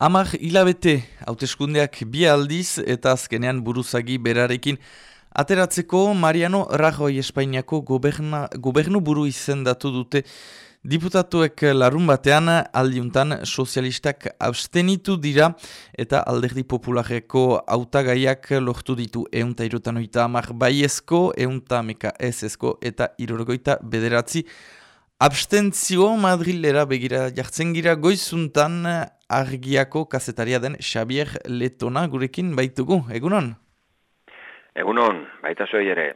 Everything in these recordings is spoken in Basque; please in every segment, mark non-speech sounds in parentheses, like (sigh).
Amar hilabete hauteskundeak bi aldiz eta azkenean buruzagi berarekin ateratzeko Mariano Rajoy Espainiako goberna, gobernu buru izendatu dute. Diputatuek larun batean aldiuntan sozialistak abstenitu dira eta alderdi populareko autagaiak lortu ditu eunta irutan oita amar baiezko, eunta meka ezesko eta irorgoita bederatzi. Abstentzio Madrilera begira jartzen gira goizuntan argiako kazetaria den Xavier Letona gurekin baitugu, egunon? Egunon, baita zoi ere.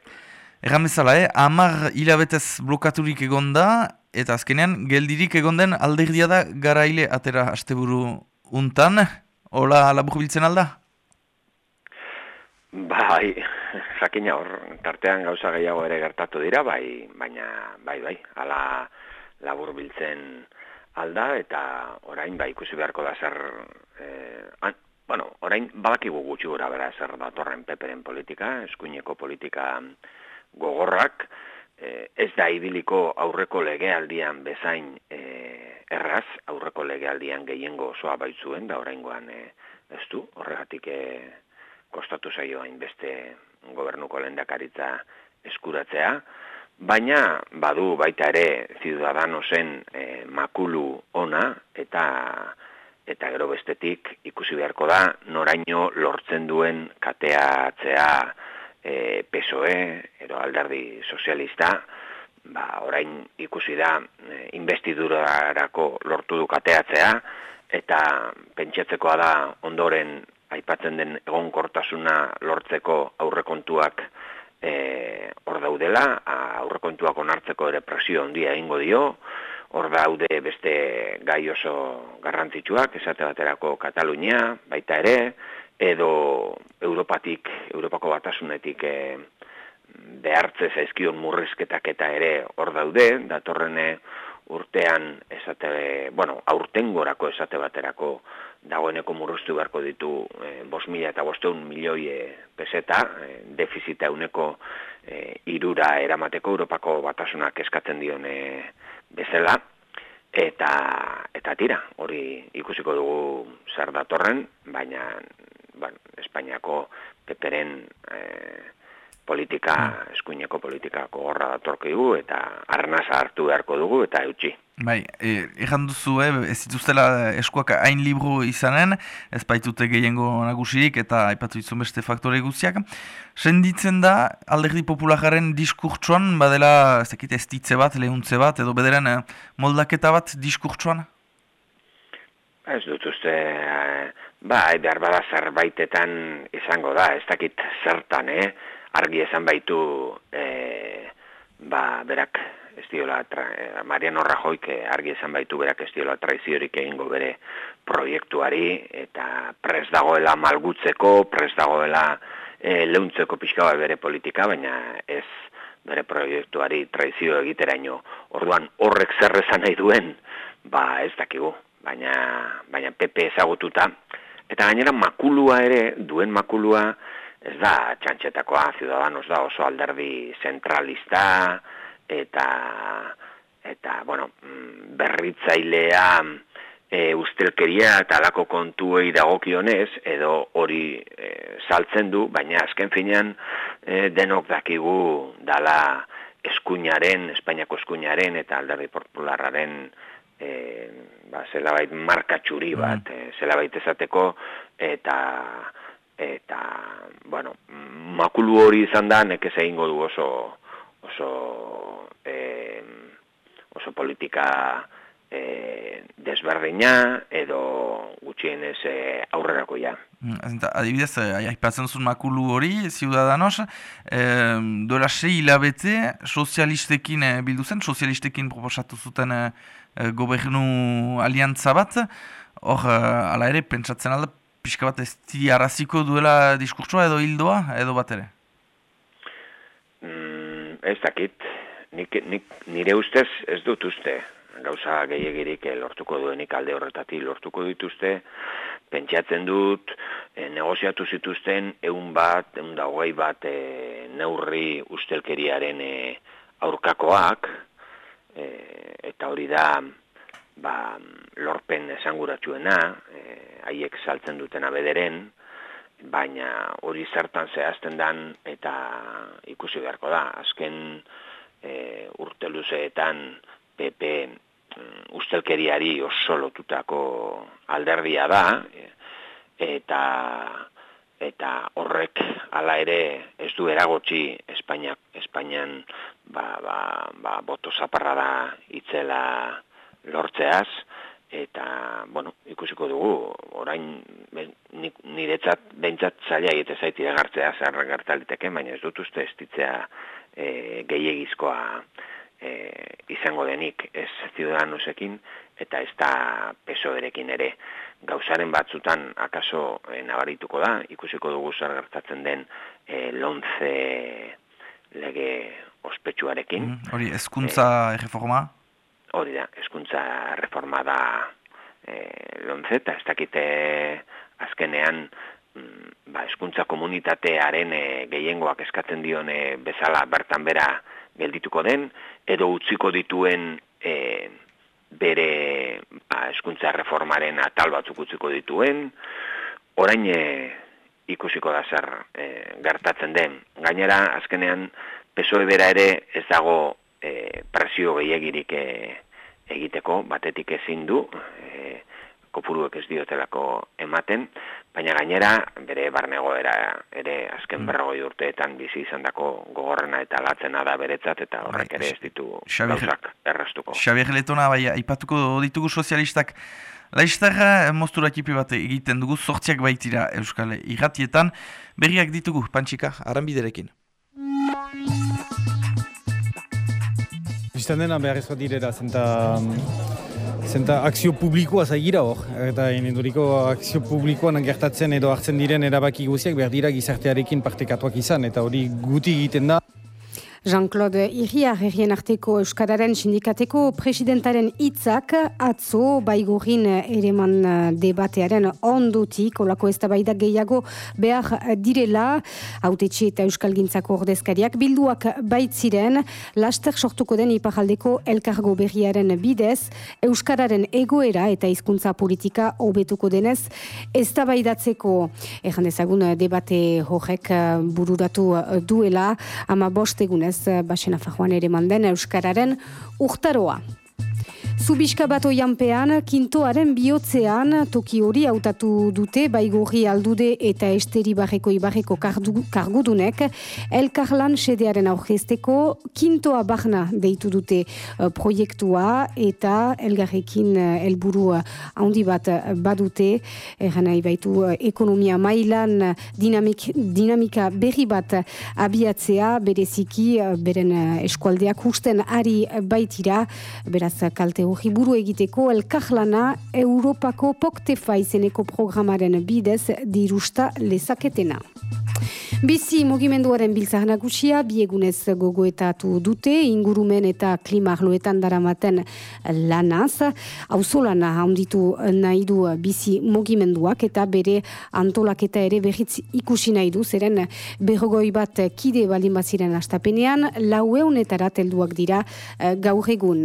Egan bezala, eh? amar hilabetez blokaturik egonda, eta azkenean geldirik egonden alderdia da garaile atera asteburu untan, hola labur biltzen alda? Bai, (laughs) jakina hor, tartean gauza gehiago ere gertatu dira, bai, baina, bai, bai, ala labur biltzen alda eta orain ba ikusi beharko da zer eh, an, bueno, orain badakigu gutxi gura bera zer datorren peperen politika, eskuineko politika gogorrak, eh, ez da ibiliko aurreko legealdian bezain eh, erraz, aurreko legealdian gehiengo osoa baitzuen, da oraingoan eh, ez du, horregatik eh, kostatu zaioain beste gobernuko lendakaritza eskuratzea, baina badu baita ere ciudadanosen e, makulu ona eta eta gero bestetik ikusi beharko da noraino lortzen duen kateatzea e, PSOE ero alderdi sozialista. Ba, orain ikusi da e, investidurarako lortu du kateatzea eta pentsatzekoa da ondoren aipatzen den egonkortasuna lortzeko aurrekontuak e, hor daudela, aurrekontuak onartzeko ere presio handia egingo dio, hor daude beste gai oso garrantzitsuak, esate baterako Katalunia, baita ere, edo Europatik, Europako batasunetik e, behartze zaizkion murrizketak eta ere hor daude, datorrene urtean esate, bueno, aurtengorako esate baterako dagoeneko murruztu beharko ditu e, bos mila eta bosteun milioi e, peseta, e, defizita uneko e, irura eramateko Europako batasunak eskatzen dione bezala, eta, eta tira, hori ikusiko dugu zer datorren, baina bueno, Espainiako peperen e, politika, mm. eskuineko politika kogorra datorkigu eta arnasa hartu beharko dugu eta eutxi. Bai, e, duzu, eh, ez dituztela eskuak hain libru izanen, ez baitute gehiengo nagusirik eta aipatu izun beste faktore guztiak. Senditzen da, alderdi populararen diskurtsuan, badela, ez dakit, ez ditze bat, lehuntze bat, edo bederen eh, moldaketa bat diskurtsuan? Ez dut uste, eh, bai, behar bada zerbaitetan izango da, ez dakit zertan, eh? argi esan baitu e, ba, berak ez diola, tra, e, Mariano Rajoik argi esan baitu berak ez diola traiziorik egingo bere proiektuari eta pres dagoela malgutzeko, pres dagoela e, leuntzeko pixka bere politika, baina ez bere proiektuari traizio egiteraino. Orduan horrek zer esan nahi duen, ba ez dakigu, baina, baina PP ezagututa, eta gainera makulua ere, duen makulua, ez da txantxetakoa, ciudadanos da oso alderdi zentralista eta eta bueno, mm, berritzailea e, ustelkeria eta alako kontuei dagokionez edo hori e, saltzen du, baina azken finean e, denok dakigu dala eskuinaren, Espainiako eskuinaren eta alderdi popularraren e, ba, zelabait markatxuri bat, mm. e, zelabait ezateko eta eta bueno, makulu hori izan da nekez egingo du oso oso e, oso politika e, desberdina edo gutxienez e, aurrerako ja. Mm, adibidez, eh, aipatzen zuen makulu hori, Ciudadanos, eh, dola sei hilabete sozialistekin eh, bildu zen, sozialistekin proposatu zuten eh, gobernu aliantza bat, hor, eh, ala ere, pentsatzen alda, pixka bat ez arraziko duela diskursoa edo hildoa edo bat ere? Mm, ez dakit, nik, nik, nire ustez ez dut uste. Gauza gehiagirik eh, lortuko duenik alde horretatik lortuko dituzte, pentsatzen dut e, negoziatu zituzten egun bat, egun da hogei bat e, neurri ustelkeriaren e, aurkakoak, eta hori da ba, lorpen esanguratsuena, e, haiek saltzen dutena bederen, baina hori zertan zehazten dan eta ikusi beharko da. Azken e, urte luzeetan PP mm, ustelkeriari oso lotutako alderdia da, eta eta horrek hala ere ez du eragotzi Espainia Espainian ba, ba, ba boto zaparra da itzela lortzeaz eta bueno ikusiko dugu orain niretzat beintzat zaila egite zait iragartzea zer gertaliteke baina ez dut uste estitzea e, gehiegizkoa e, izango denik ez ciudadanosekin eta ez da pesoerekin ere gauzaren batzutan akaso e, nabarituko da, ikusiko dugu zer gertatzen den e, lontze lege ospetsuarekin. Mm, hori, eskuntza e, reforma? Hori da, eskuntza reforma da e, lontze, eta ez dakite azkenean ba, eskuntza komunitatearen e, gehiengoak eskatzen dion bezala bertan bera geldituko den, edo utziko dituen e, bere ba, eskuntza reformaren atal batzuk utziko dituen, orain e, ikusiko da zer e, gertatzen den. Gainera, azkenean, pesoe bera ere ez dago e, presio gehiagirik e, egiteko, batetik ezin du, e, kopuruek ez diotelako ematen, baina gainera bere barnegoera ere azken mm. berrogoi urteetan bizi izan dako gogorrena eta latzena da beretzat eta horrek bai, ere ez ditu gauzak errastuko. Xabier Letona, bai, aipatuko ditugu sozialistak Laiztarra mostura ekipi bat egiten dugu, sortziak baitira Euskal Iratietan, berriak ditugu, Pantxika, aranbiderekin. Bistan dena behar ez bat direla, zenta Zenta akzio publikoa zaigira hor, eta inenduriko akzio publikoan gertatzen edo hartzen diren erabaki guziak behar dira gizartearekin partekatuak izan, eta hori guti egiten da. Jean-Claude Irria, herrien arteko Euskararen sindikateko presidentaren hitzak atzo baigurin ereman eh, debatearen ondutik, olako ez da gehiago behar direla, autetxe eta Euskal Gintzako ordezkariak bilduak baitziren, laster sortuko den iparaldeko elkargo berriaren bidez, Euskararen egoera eta hizkuntza politika hobetuko denez, ez da baidatzeko, egan dezagun debate horrek eh, bururatu duela, ama bost egunez, ez basena fajoan ere manden Euskararen urtaroa. Zubiska bat oianpean, kintoaren bihotzean, toki hori hautatu dute, baigorri aldude eta esteri barreko ibarreko kargudunek, elkarlan sedearen aurrezteko, kintoa barna deitu dute uh, proiektua eta elgarrekin uh, helburu uh, handi bat badute, eran nahi baitu ekonomia mailan dinamik, dinamika berri bat abiatzea, bereziki, beren eskualdeak usten ari baitira, beraz kalte hori buru egiteko elkarlana Europako poktefa izeneko programaren bidez dirusta lezaketena. Bizi mugimenduaren biltzak nagusia, biegunez gogoetatu dute, ingurumen eta klimarloetan daramaten lanaz, hauzolana handitu nahi du bizi mugimenduak eta bere antolaketa ere behitz ikusi nahi du, zeren berrogoi bat kide balin baziren astapenean, laueunetara telduak dira eh, gaur egun.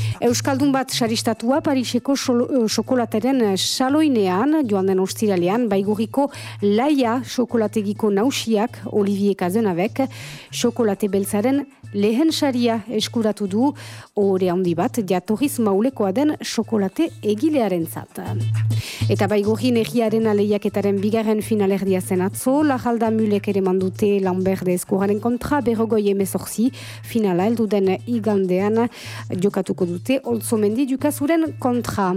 Euskaldun bat saristatua Pariseko xokolateren saloinean, joan den ostiralean, baiguriko laia xokolategiko nausiak Olivier Kazenabek, xokolate beltzaren lehen saria eskuratu du. Ore handi bat jatorriz maulekoa den xokolate egilearen zat. Eta baigorin egiaren aleiaketaren bigarren finalerdia zen atzo, lajalda mulek ere mandute Lamberde eskuraren kontra berrogoi emezorzi finala eldu den igandean jokatuko dute olzomendi dukazuren kontra.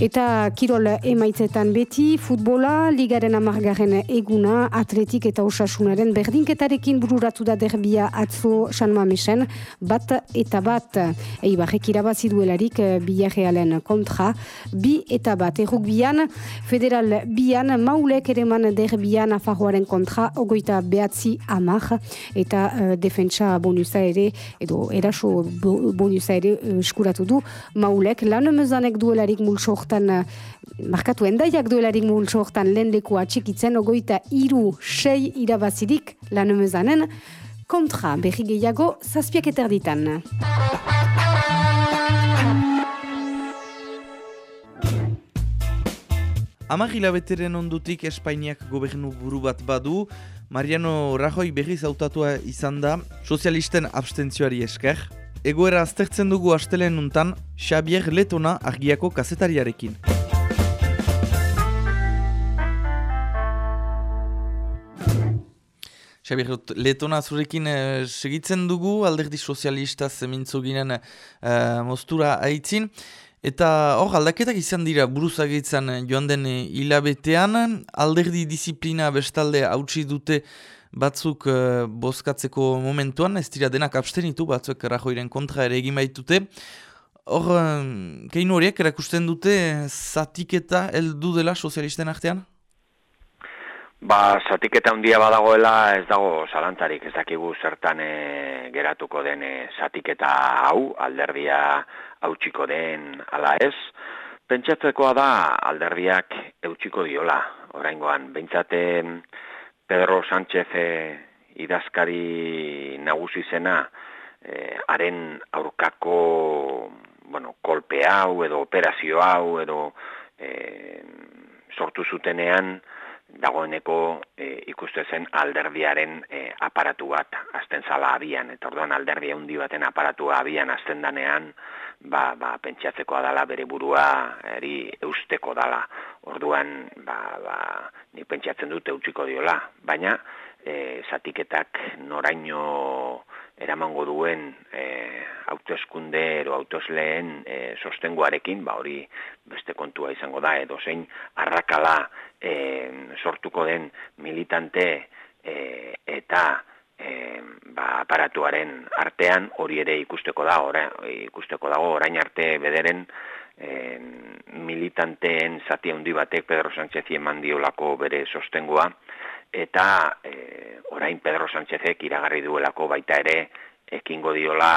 Eta kirol emaitzetan beti, futbola, ligaren amargaren eguna, atletik eta osasunaren berdinketarekin bururatu da derbia atzo San Mamesen, bat eta bat. Eibarrek irabazi duelarik eh, biarrealen kontra, bi eta bat. Errukbian, federal bian, maulek ere man derbian afarroaren kontra, ogoita behatzi amak, eta uh, defentsa bonusa ere, edo eraso bonusa ere uh, eskuratu du, maulek. Lan mezanek duelarik mulsort hortan eh, markatu endaiak duelarik multso hortan lehen leku atxikitzen ogoita iru sei irabazirik lan emezanen kontra berri gehiago zazpiak eterditan. Amagila beteren ondutik Espainiak gobernu buru bat badu, Mariano Rajoy berriz hautatua izan da, sozialisten abstentzioari esker. Egoera aztertzen dugu astelen untan, Xabier Letona argiako kazetariarekin. Xabier Letona zurekin eh, segitzen dugu, alderdi sozialista zemintzu ginen eh, mostura aitzin. Eta hor, aldaketak izan dira buruzagitzen joan den hilabetean, alderdi disiplina bestalde hautsi dute batzuk uh, bozkatzeko momentuan, ez dira denak abstenitu, batzuk rajoiren kontra ere egin baitute. Hor, uh, keinu horiek erakusten dute zatiketa heldu dela sozialisten artean? Ba, zatiketa handia badagoela ez dago zalantarik, ez dakigu zertan e, geratuko den e, zatiketa hau, alderdia hautsiko den ala ez. Pentsatzekoa da alderdiak eutxiko diola, oraingoan, behintzate Pedro Sánchez e, idazkari nagusi zena, e, haren aurkako bueno, kolpe hau edo operazio hau edo e, sortu zutenean, dagoeneko e, ikuste zen alderdiaren e, aparatu bat azten zala abian, eta orduan alderdi handi baten aparatua abian azten danean, ba, ba, pentsatzekoa dala bere burua eri eusteko dala. Orduan, ba, ba, ni pentsatzen dute utziko diola, baina e, zatiketak noraino eramango duen e, autoeskunde ero autosleen e, sostenguarekin, ba hori beste kontua izango da, edo zein arrakala e, sortuko den militante e, eta e, ba, aparatuaren artean hori ere ikusteko da ikusteko dago orain arte bederen e, militanteen zati handi batek Pedro Sánchez eman diolako bere sostengua eta e, orain Pedro Sánchezek iragarri duelako baita ere ekingo diola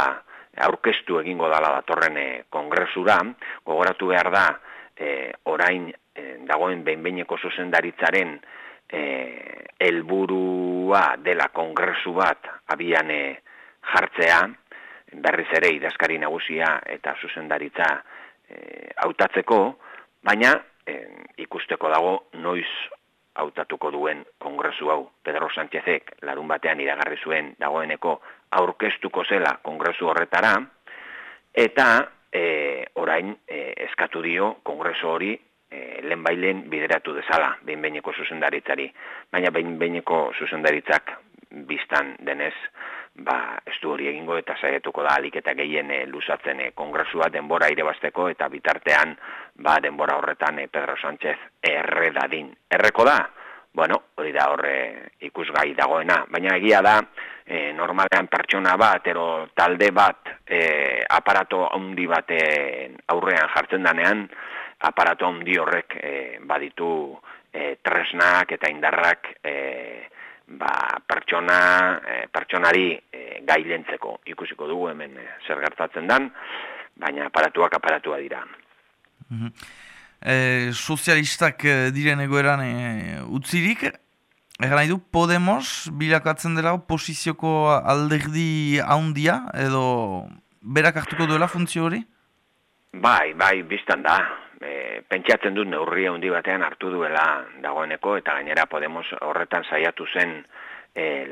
aurkeztu egingo dala datorren e, kongresura. Gogoratu behar da e, orain e, dagoen behinbeineko zuzendaritzaren eh elburua dela kongresu bat abian eh, jartzea berriz ere idazkari nagusia eta zuzendaritza eh, hautatzeko baina eh, ikusteko dago noiz hautatuko duen kongresu hau. Pedro Sánchezek larun batean iragarri zuen dagoeneko aurkeztuko zela kongresu horretara eta e, orain e, eskatu dio kongresu hori e, lehen bideratu dezala behinbeineko zuzendaritzari. Baina behinbeineko zuzendaritzak biztan denez, ba, ez du hori egingo eta saietuko da alik eta gehien e, luzatzen e, kongresua denbora irebasteko eta bitartean ba, denbora horretan e, Pedro Sánchez erre dadin. Erreko da? Bueno, hori da horre ikusgai dagoena, baina egia da e, normalean pertsona bat, ero talde bat e, aparato handi baten aurrean jartzen danean, aparato handi horrek e, baditu e, tresnak eta indarrak e, ba, pertsona, e, pertsonari e, gailentzeko ikusiko dugu hemen zer gertatzen dan, baina aparatuak aparatua dira. Mm sozialistak diren egoeran e, utzirik, Egan nahi du, Podemos bilakatzen dela posizioko alderdi haundia, edo berak hartuko duela funtzio hori? Bai, bai, biztan da e, pentsatzen dut neurria handi batean hartu duela dagoeneko eta gainera Podemos horretan saiatu zen e,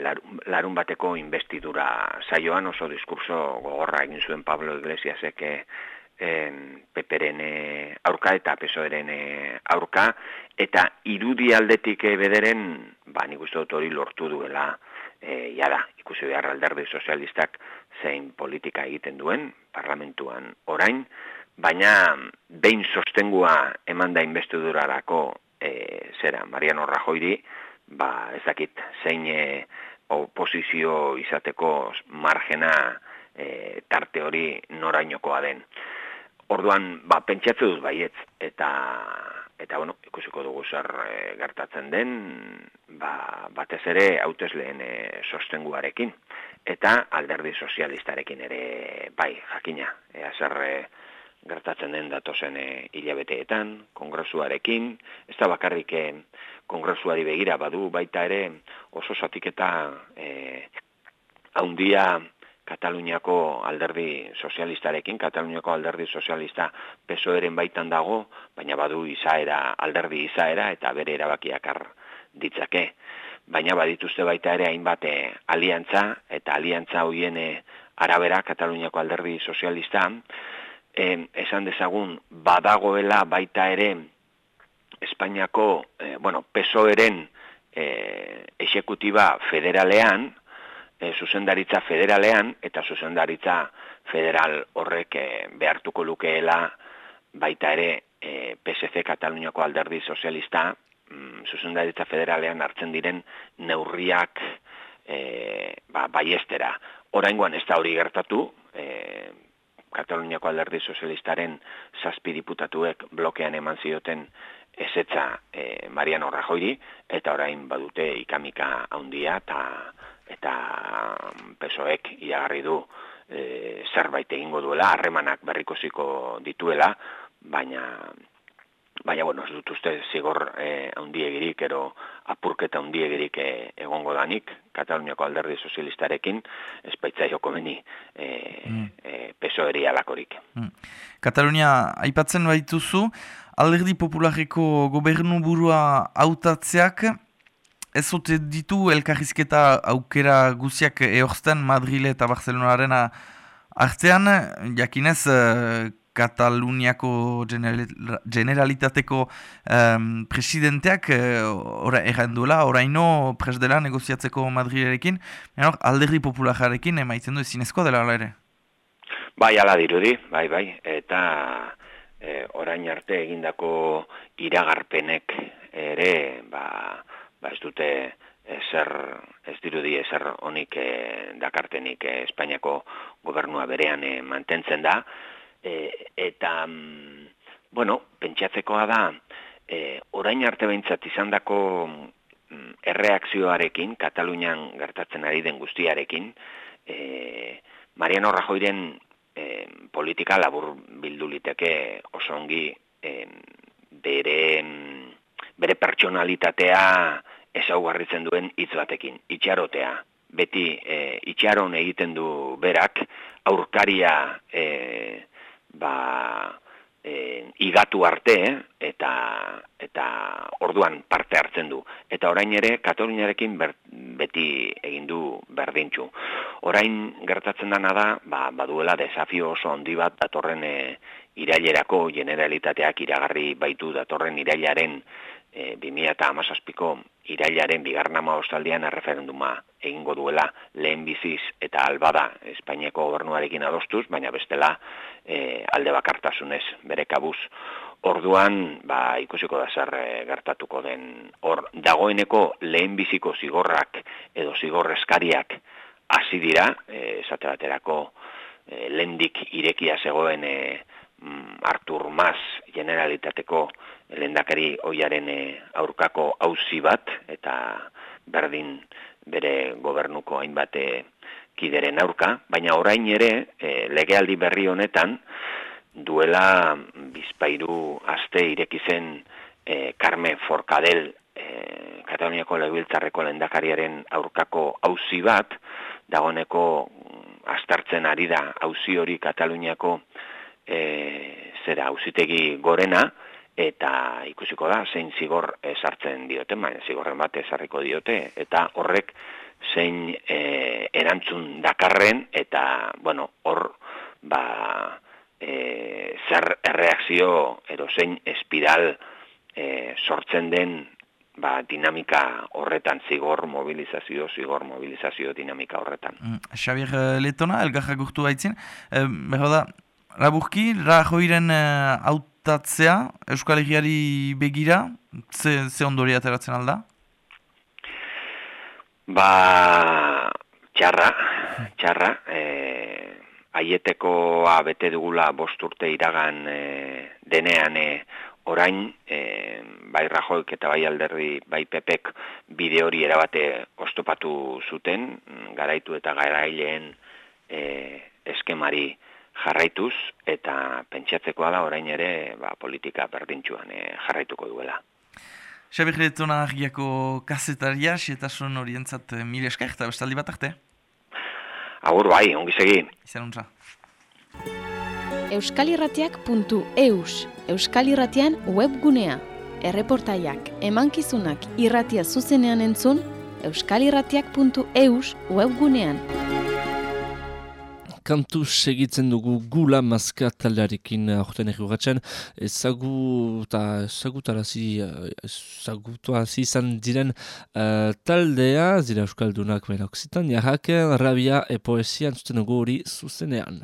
larun bateko investidura saioan oso diskurso gogorra egin zuen Pablo Iglesiasek e, peperen aurka eta pesoeren aurka eta irudi aldetik bederen ba nik uste dut hori lortu duela e, jada, ikusi behar alderdi sozialistak zein politika egiten duen parlamentuan orain baina behin sostengua eman da investidurarako e, zera, Mariano Rajoiri, ba, ez dakit, zein e, oposizio izateko margena e, tarte hori norainokoa den. Orduan, ba, pentsatze dut baietz, eta, eta bueno, ikusiko dugu zer e, gertatzen den, ba, batez ere hautez lehen e, sostenguarekin, eta alderdi sozialistarekin ere, bai, jakina, ea zer, e, gertatzen den datozen e, hilabeteetan, kongresuarekin, ez da bakarrik e, kongresuari begira badu baita ere oso zatik eta e, haundia Kataluniako alderdi sozialistarekin, Kataluniako alderdi sozialista pesoeren baitan dago, baina badu izaera, alderdi izaera eta bere erabakiak ar ditzake. Baina badituzte baita ere hainbat eh, aliantza eta aliantza hoien eh, arabera Kataluniako alderdi sozialista, e, esan dezagun badagoela baita ere Espainiako, e, bueno, pesoeren e, esekutiba federalean, e, zuzendaritza federalean eta zuzendaritza federal horrek e, behartuko lukeela baita ere e, PSC Kataluniako alderdi sozialista mm, zuzendaritza federalean hartzen diren neurriak e, ba, baiestera. Oraingoan ez da hori gertatu, e, Kataluniako alderdi sozialistaren zazpi diputatuek blokean eman zioten ezetza e, Mariano Rajoiri, eta orain badute ikamika handia eta eta pesoek iagarri du e, zerbait egingo duela, harremanak berrikoziko dituela, baina baina bueno, ez dut uste zigor eh, handiegirik ero apurketa handiegirik eh, egongo danik Kataluniako alderdi sozialistarekin beni eh, mm. Eh, eri alakorik. Mm. Katalunia aipatzen baituzu, alderdi populareko gobernu burua autatzeak ez zote ditu elkarrizketa aukera guziak eorzten Madrile eta Barcelonaren artean, jakinez eh, Kataluniako generalitateko um, presidenteak uh, ora, erranduela, oraino pres dela negoziatzeko Madrilerekin, alderri populajarekin emaitzen du ezinezko dela ere? Bai, ala dirudi, bai, bai, eta e, orain arte egindako iragarpenek ere, ba, ba ez dute ezer, ez dirudi ezer honik e, dakartenik e, Espainiako gobernua berean e, mantentzen da, e, eta mm, bueno, pentsatzekoa da e, orain arte behintzat izan dako mm, erreakzioarekin, Katalunian gertatzen ari den guztiarekin, e, Mariano Rajoiren e, politika labur bildu liteke oso ongi e, bere, bere pertsonalitatea ezaugarritzen duen hitz batekin, itxarotea. Beti e, itxaron egiten du berak, aurkaria e, ba, e, igatu arte eta eta orduan parte hartzen du eta orain ere Kataluniarekin beti egin du berdintxu. Orain gertatzen dana da, ba, baduela desafio oso handi bat datorren e, irailerako generalitateak iragarri baitu datorren irailaren e, 2000 eta amazazpiko irailaren bigarnama ostaldian erreferenduma egingo duela lehen biziz eta albada Espainiako gobernuarekin adostuz, baina bestela e, alde bakartasunez bere kabuz. Orduan, ba, ikusiko da zer e, gertatuko den, hor, dagoeneko lehen biziko zigorrak edo zigorrezkariak hasi dira, e, esate baterako e, lendik irekia zegoen e, mm, Artur Mas generalitateko lendakari oiaren e, aurkako auzi bat eta berdin bere gobernuko hainbat e, kideren aurka, baina orain ere e, legealdi berri honetan duela bizpairu aste ireki zen e, Carmen Forcadell e, Kataluniako legibiltzarreko lendakariaren aurkako auzi bat dagoneko astartzen ari da auzi hori Kataluniako e, zera auzitegi gorena eta ikusiko da zein zigor esartzen diote, baina zigorren bat esarriko diote, eta horrek zein e, erantzun dakarren, eta, bueno, hor, ba, e, zer erreakzio, edo zein espiral e, sortzen den, ba, dinamika horretan, zigor mobilizazio, zigor mobilizazio dinamika horretan. Mm, Xabier eh, Letona, elgarra gurtu baitzin, e, da, Raburki, Rajoiren uh, gertatzea Euskal Herriari begira, ze, ze ondori ateratzen alda? Ba, txarra, txarra, e, aietekoa bete dugula bosturte iragan e, denean e, orain, e, bai Rajoik eta bai alderdi, bai Pepek bide hori erabate ostopatu zuten, garaitu eta garaileen e, eskemari jarraituz eta pentsatzekoa da orain ere ba, politika berdintxuan e, jarraituko duela. Xabi Gretona argiako kasetaria, eta son orientzat mil eskaik eta bestaldi bat arte? Agur bai, ongi segi. Izan untza. euskalirratiak.eus Euskalirratian webgunea. Erreportaiak, emankizunak irratia zuzenean entzun, euskalirratiak.eus webgunean. Kantu segitzen dugu gula mazka taldearekin aurten errugatzen, ezagu eta ezagutarazi, ezagutarazi izan diren uh, taldea, zira euskaldunak baina oksitan, jarraken, rabia e poesia entzuten dugu hori zuzenean.